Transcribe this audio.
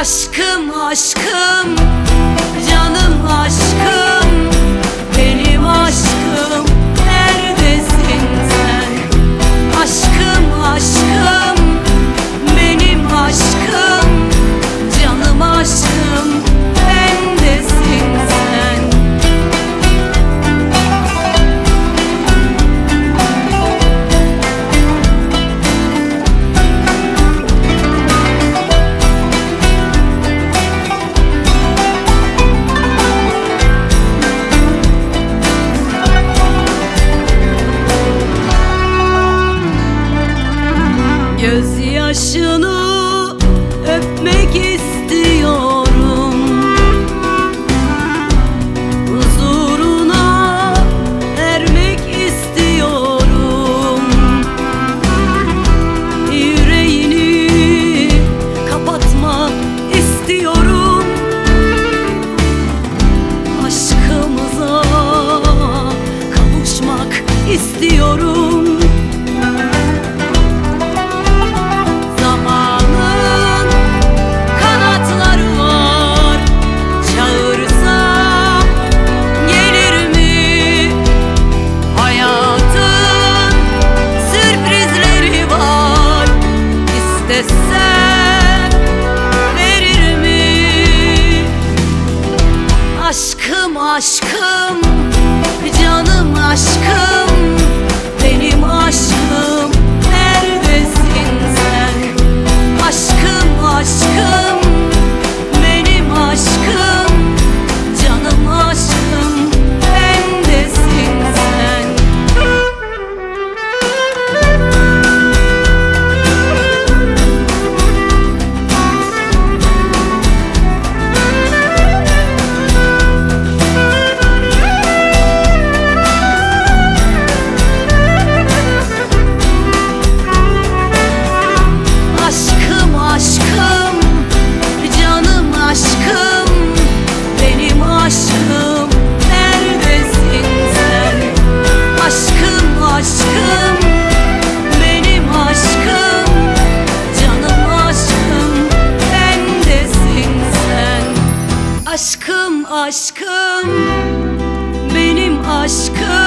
Aşkım aşkım. başını Aşkım aşkım canım aşkım. aşkım benim aşkım.